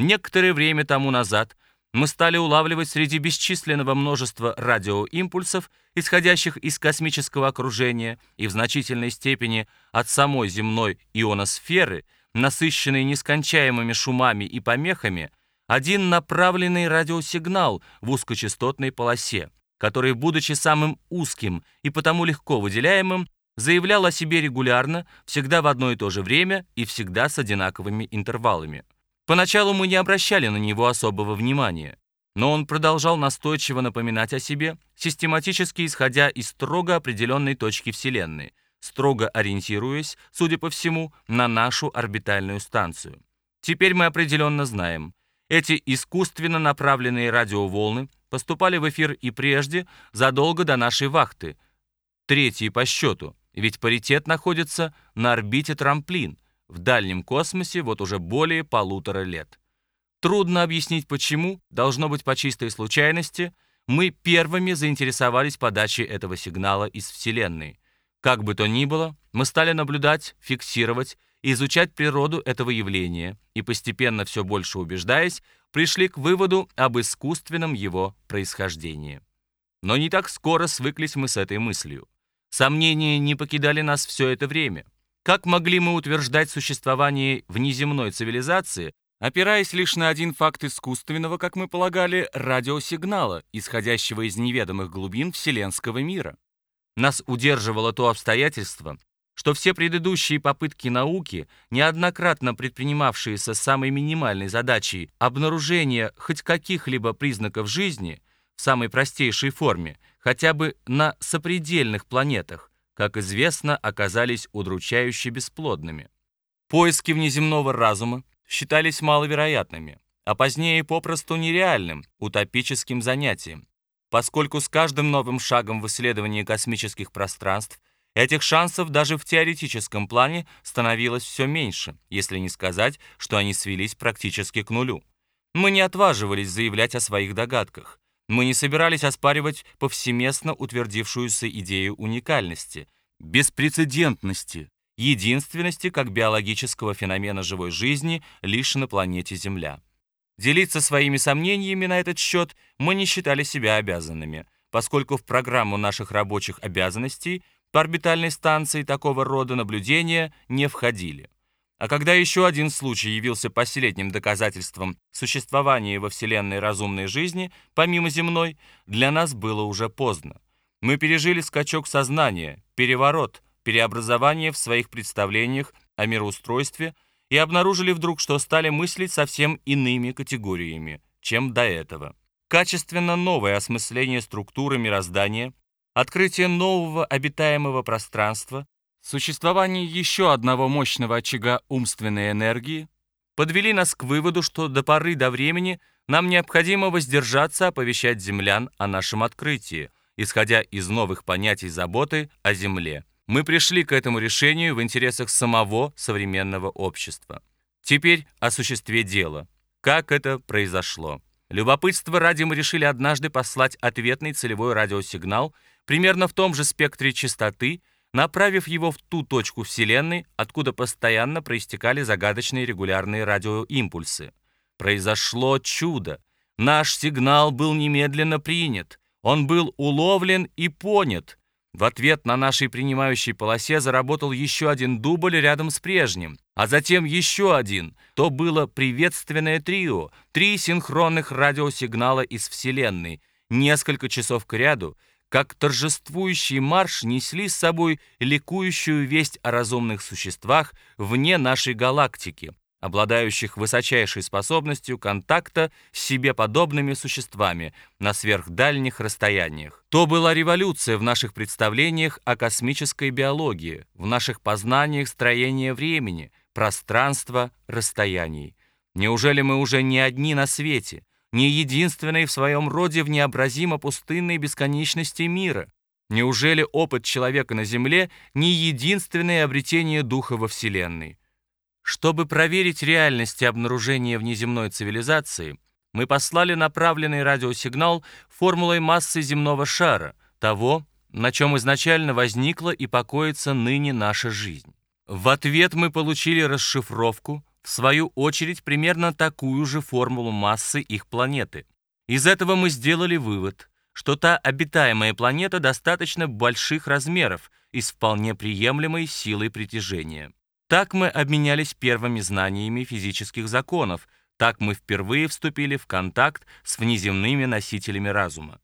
Некоторое время тому назад мы стали улавливать среди бесчисленного множества радиоимпульсов, исходящих из космического окружения и в значительной степени от самой земной ионосферы, насыщенной нескончаемыми шумами и помехами, один направленный радиосигнал в узкочастотной полосе, который, будучи самым узким и потому легко выделяемым, заявлял о себе регулярно, всегда в одно и то же время и всегда с одинаковыми интервалами. Поначалу мы не обращали на него особого внимания, но он продолжал настойчиво напоминать о себе, систематически исходя из строго определенной точки Вселенной, строго ориентируясь, судя по всему, на нашу орбитальную станцию. Теперь мы определенно знаем, эти искусственно направленные радиоволны поступали в эфир и прежде, задолго до нашей вахты, третьей по счету, ведь паритет находится на орбите трамплин, в дальнем космосе вот уже более полутора лет. Трудно объяснить почему, должно быть по чистой случайности, мы первыми заинтересовались подачей этого сигнала из Вселенной. Как бы то ни было, мы стали наблюдать, фиксировать изучать природу этого явления и, постепенно все больше убеждаясь, пришли к выводу об искусственном его происхождении. Но не так скоро свыклись мы с этой мыслью. Сомнения не покидали нас все это время. Как могли мы утверждать существование внеземной цивилизации, опираясь лишь на один факт искусственного, как мы полагали, радиосигнала, исходящего из неведомых глубин вселенского мира? Нас удерживало то обстоятельство, что все предыдущие попытки науки, неоднократно предпринимавшиеся самой минимальной задачей обнаружения хоть каких-либо признаков жизни в самой простейшей форме, хотя бы на сопредельных планетах, как известно, оказались удручающе бесплодными. Поиски внеземного разума считались маловероятными, а позднее попросту нереальным, утопическим занятием, поскольку с каждым новым шагом в исследовании космических пространств Этих шансов даже в теоретическом плане становилось все меньше, если не сказать, что они свелись практически к нулю. Мы не отваживались заявлять о своих догадках. Мы не собирались оспаривать повсеместно утвердившуюся идею уникальности, беспрецедентности, единственности как биологического феномена живой жизни лишь на планете Земля. Делиться своими сомнениями на этот счет мы не считали себя обязанными, поскольку в программу наших рабочих обязанностей – по орбитальной станции такого рода наблюдения не входили. А когда еще один случай явился последним доказательством существования во Вселенной разумной жизни, помимо земной, для нас было уже поздно. Мы пережили скачок сознания, переворот, переобразование в своих представлениях о мироустройстве и обнаружили вдруг, что стали мыслить совсем иными категориями, чем до этого. Качественно новое осмысление структуры мироздания открытие нового обитаемого пространства, существование еще одного мощного очага умственной энергии подвели нас к выводу, что до поры до времени нам необходимо воздержаться оповещать землян о нашем открытии, исходя из новых понятий заботы о Земле. Мы пришли к этому решению в интересах самого современного общества. Теперь о существе дела. Как это произошло? Любопытство ради мы решили однажды послать ответный целевой радиосигнал примерно в том же спектре частоты, направив его в ту точку Вселенной, откуда постоянно проистекали загадочные регулярные радиоимпульсы. Произошло чудо. Наш сигнал был немедленно принят. Он был уловлен и понят. В ответ на нашей принимающей полосе заработал еще один дубль рядом с прежним, а затем еще один. То было приветственное трио, три синхронных радиосигнала из Вселенной, несколько часов к ряду, как торжествующий марш несли с собой ликующую весть о разумных существах вне нашей галактики, обладающих высочайшей способностью контакта с себе подобными существами на сверхдальних расстояниях. То была революция в наших представлениях о космической биологии, в наших познаниях строения времени, пространства, расстояний. Неужели мы уже не одни на свете? Не единственной в своем роде в необразимо пустынной бесконечности мира? Неужели опыт человека на Земле не единственное обретение духа во Вселенной? Чтобы проверить реальность обнаружения внеземной цивилизации, мы послали направленный радиосигнал формулой массы земного шара, того, на чем изначально возникла и покоится ныне наша жизнь. В ответ мы получили расшифровку, в свою очередь, примерно такую же формулу массы их планеты. Из этого мы сделали вывод, что та обитаемая планета достаточно больших размеров и с вполне приемлемой силой притяжения. Так мы обменялись первыми знаниями физических законов, так мы впервые вступили в контакт с внеземными носителями разума.